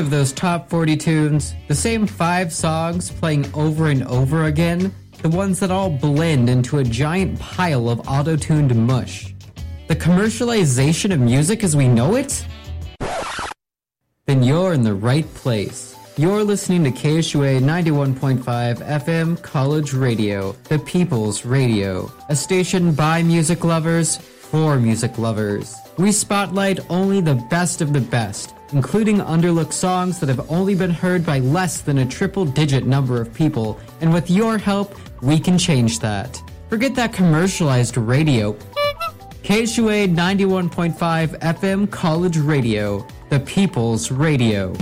Of those top 40 tunes? The same five songs playing over and over again? The ones that all blend into a giant pile of auto tuned mush? The commercialization of music as we know it? Then you're in the right place. You're listening to KSUA 91.5 FM College Radio, the People's Radio, a station by music lovers for music lovers. We spotlight only the best of the best, including Underlook songs that have only been heard by less than a triple digit number of people, and with your help, we can change that. Forget that commercialized radio. KSUA 91.5 FM College Radio, the People's Radio.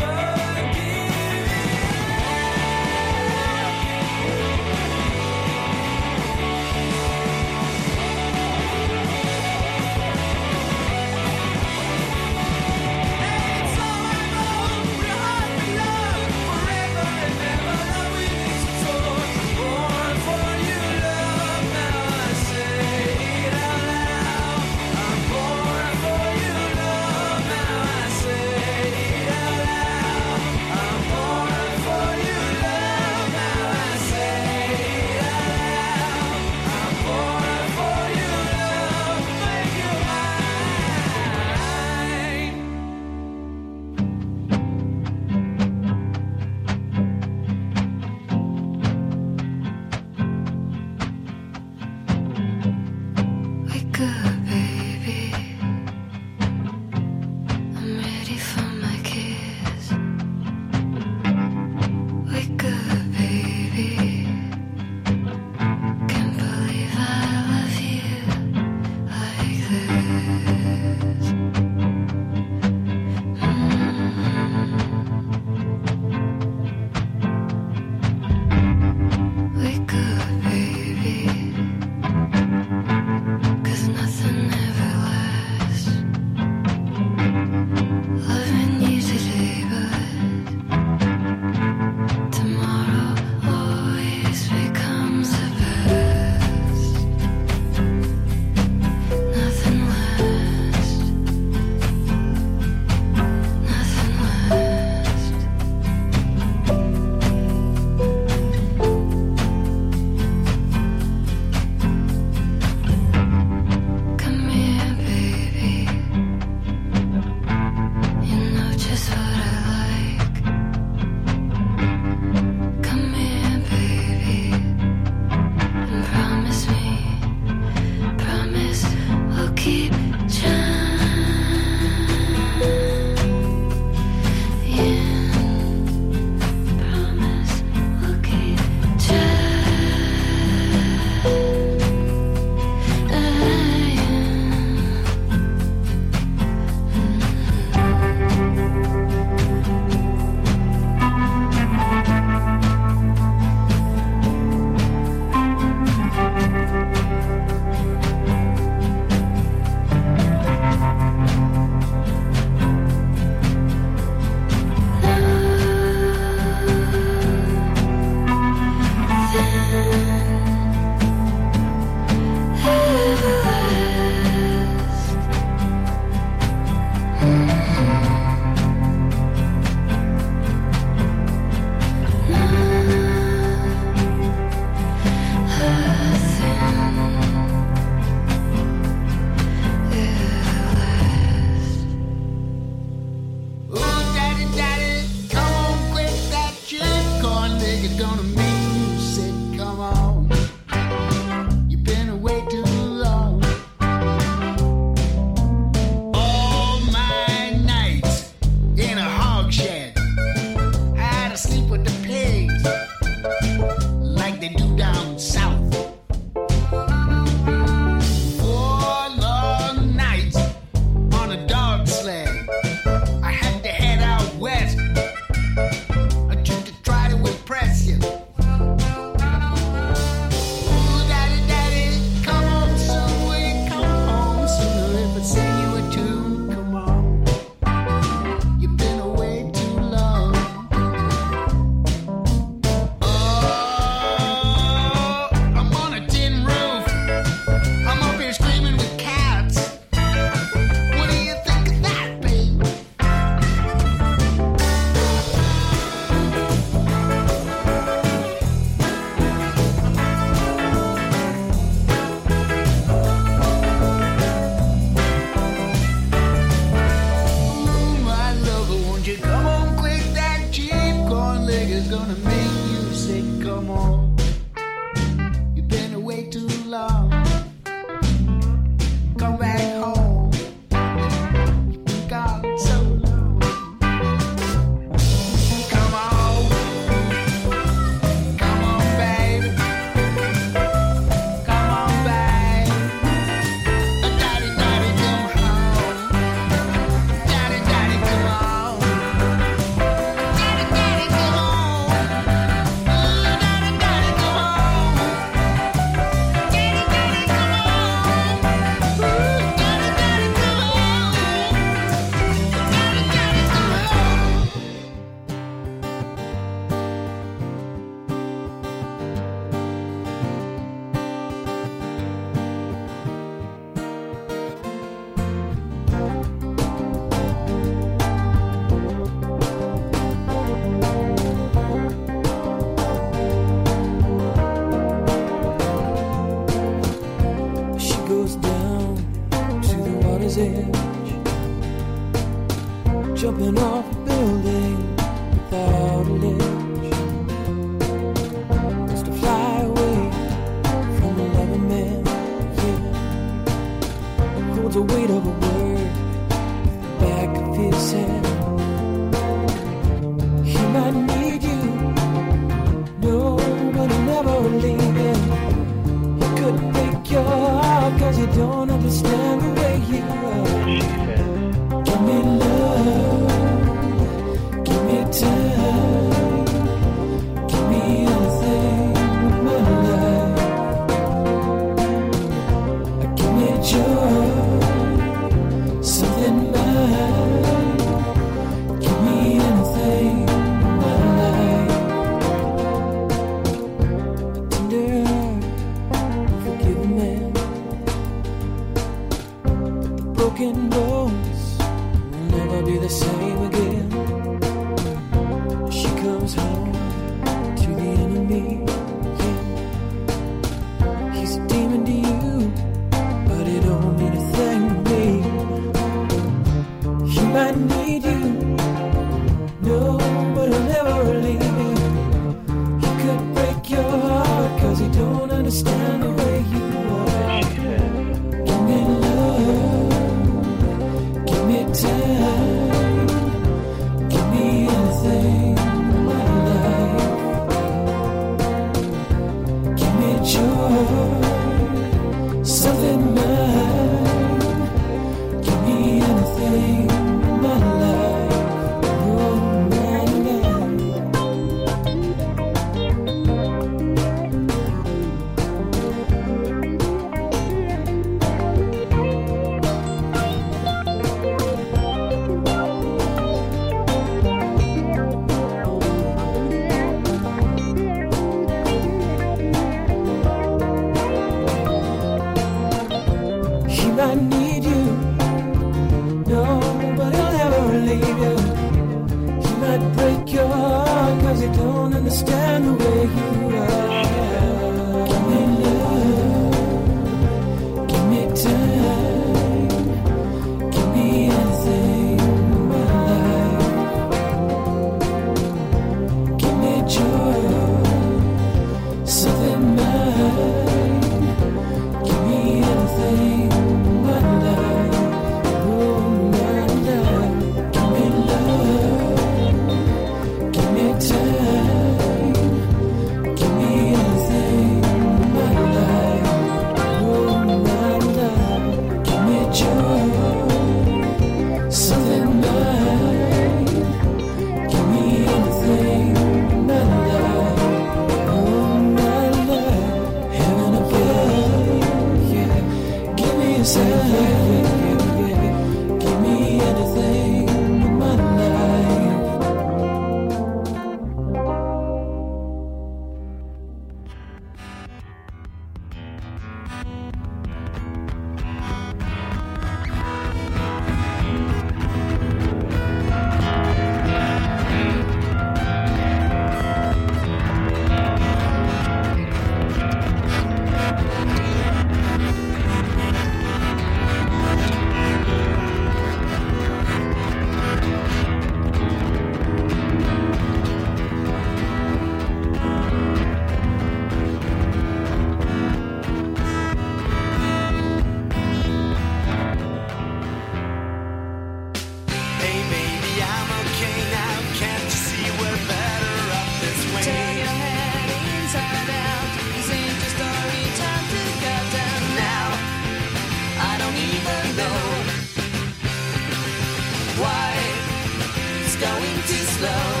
Going too slow.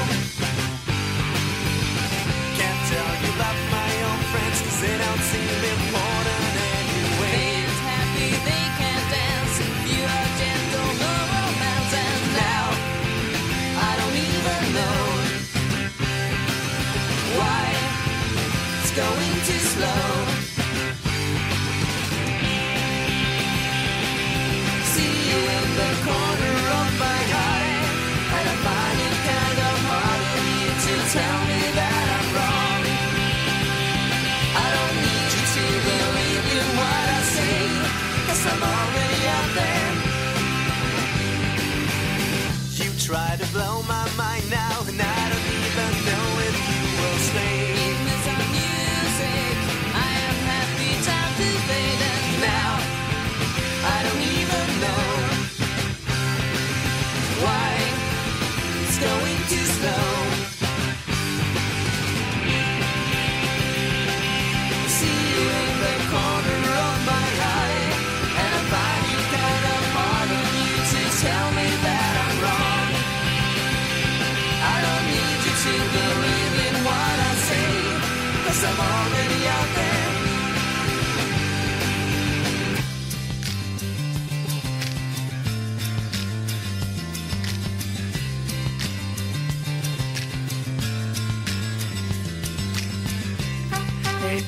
blow my mind now. and I.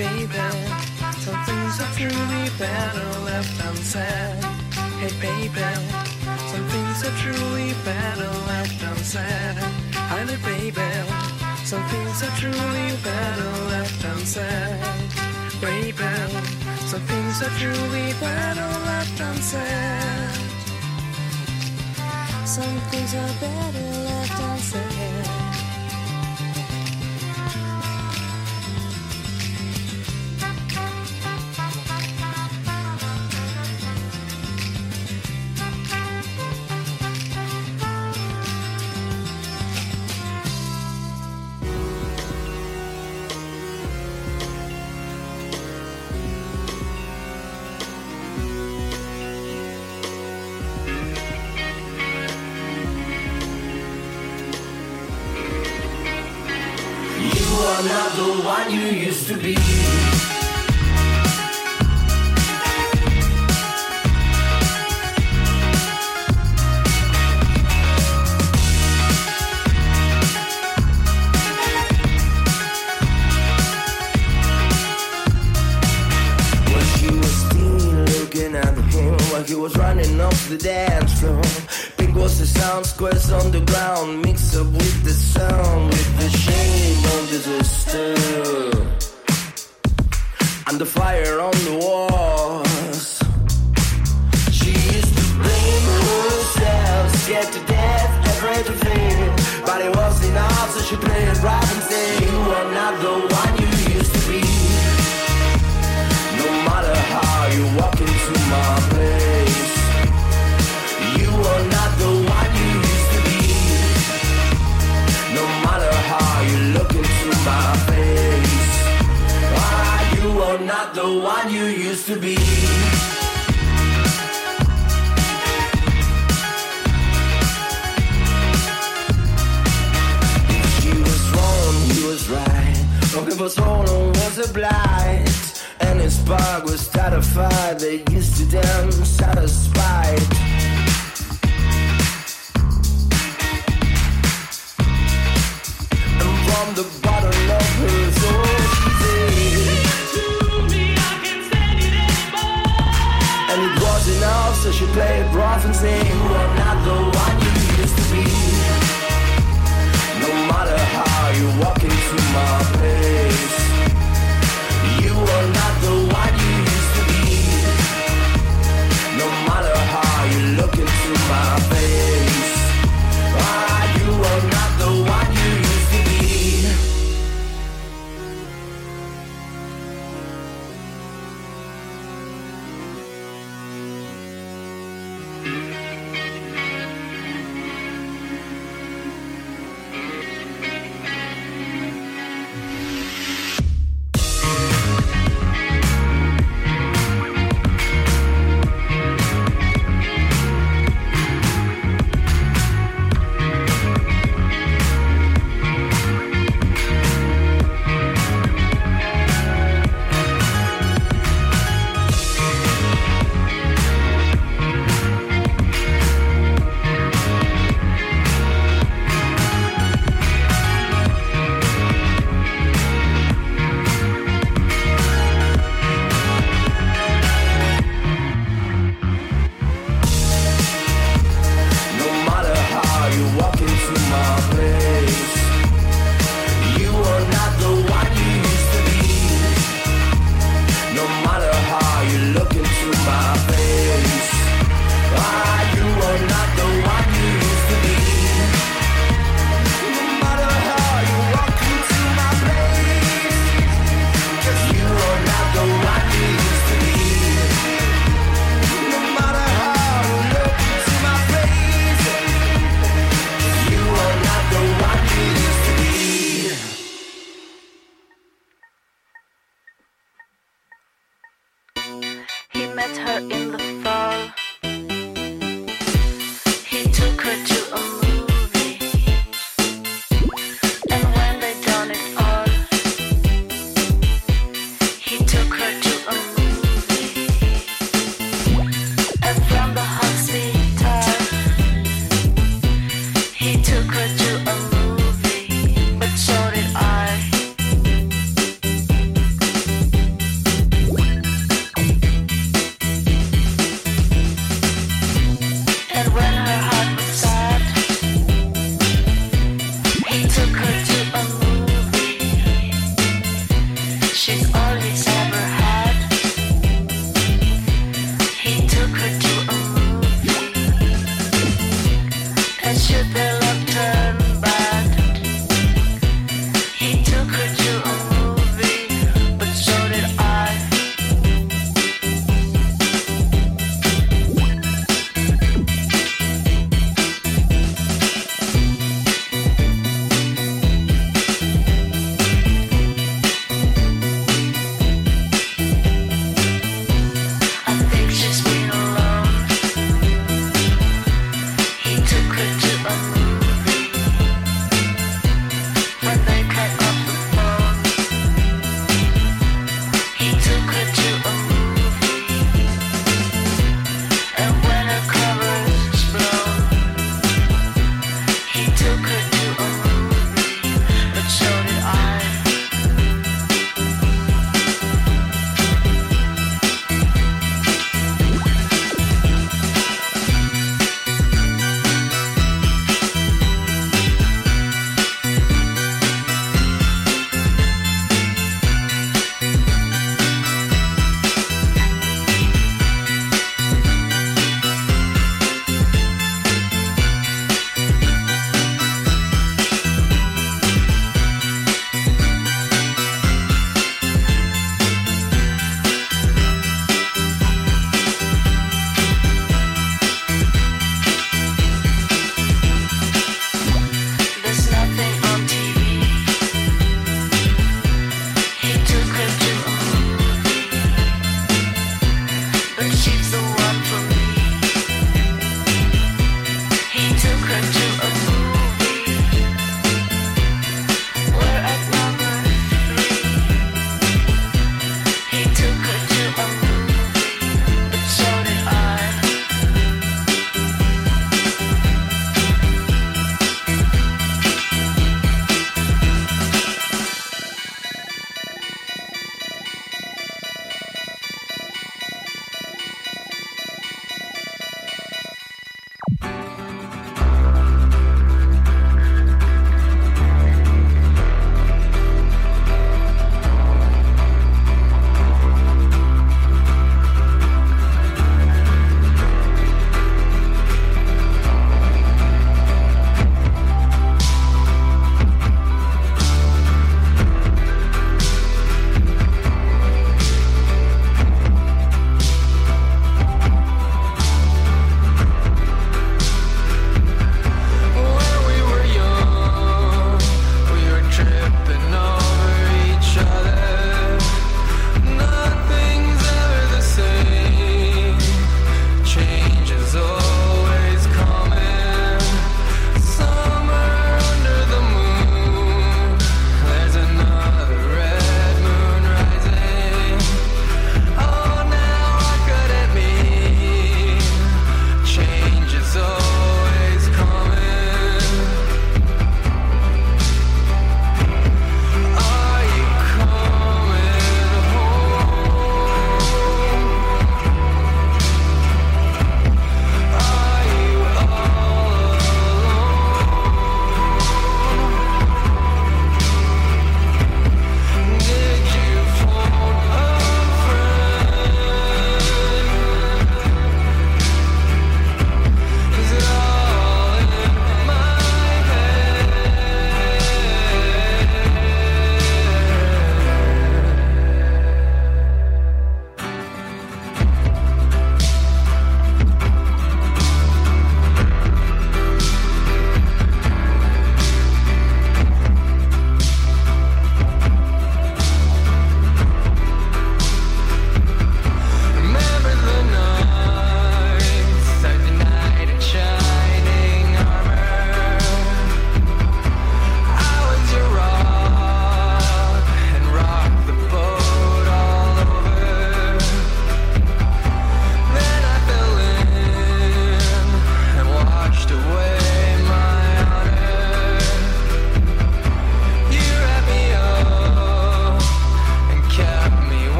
baby. Some things are truly better left unsaid. Hey, baby. Some things are truly better left unsaid. Honey, baby. Some things are truly better left unsaid. Baby. Some things are truly better left unsaid. Some things are better left Talking for so long was a blight, and his spark was terrified. They used to them satisfied. And from the bottom of her soul, she said to me, I can't stand it anymore And it was enough, so she played rough and sang, You are not the one you used to be. No matter how you walk into my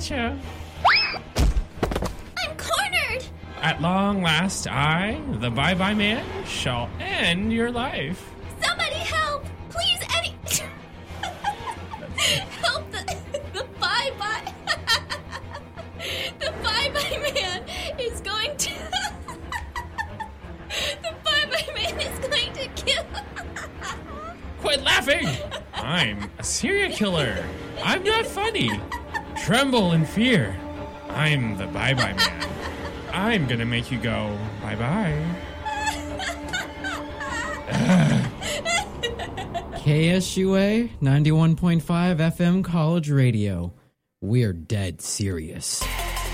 I'm gonna get you. I'm cornered! At long last, I, the Bye Bye Man, shall end your life. Somebody help! Please, any. help the. the bye bye. the bye bye man is going to. the bye bye man is going to kill. Quit laughing! I'm a serial killer. I'm not funny. Tremble in fear. I'm the Bye Bye Man. I'm gonna make you go bye bye. KSUA 91.5 FM College Radio. We're dead serious.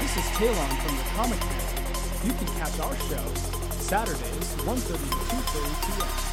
This is Kalon from the Comic Book. You can catch our show Saturdays, 1.30 to 2.30 p.m.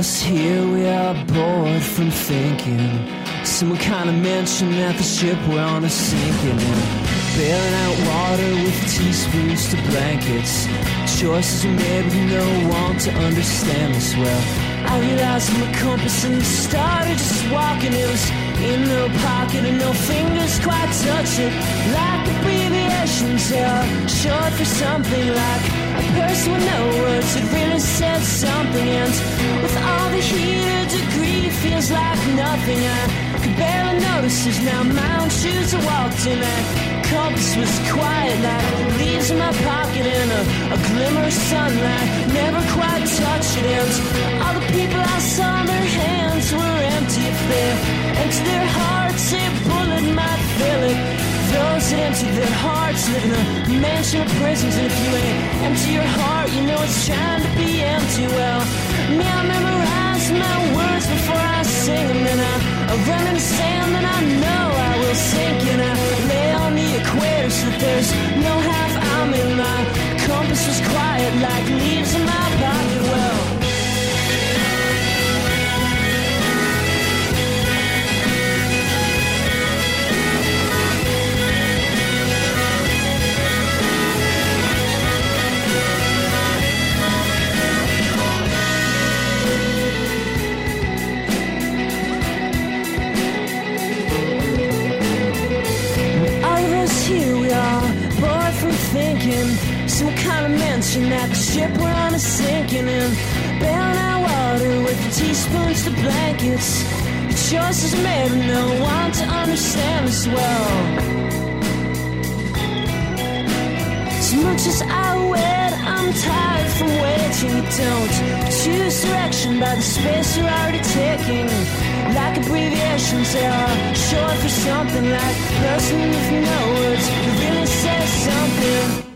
us here, we are bored from thinking. Someone kinda mentioned that the ship we're on is sinking and bailing out water with teaspoons to blankets. Choices were made with no one to understand us well. I realized my compass and started just walking. It was in no pocket and no fingers quite touch it. Like abbreviations, they are short for something like a person with no words. It really said something, and with all the heat, a degree feels like nothing. I could barely notice as now own shoes I walked in. That compass was quiet, like leaves in my pocket and a, a glimmer of sunlight. Never quite touched it, and all the people I saw, their hands were empty. If they're empty, their hearts, a bullet might fill it. Those that empty their hearts live in a mansion of prisons, and if you ain't empty your heart, you know it's trying to be empty. Well, me, I memorize my words before I sing them, and I, I run in the sand, and I know I will sink, and I lay on the equator so that there's no half I'm in. My compass was quiet like leaves in my pocket. Thinking. Some kind of mention that the ship we're on is sinking in. Bailing out water with teaspoons to blankets. The choices made no one to understand us well. As much as I wait, I'm tired from waiting. You don't choose direction by the space you're already taking. Like abbreviations, they are short for something like person with no words. Really says something.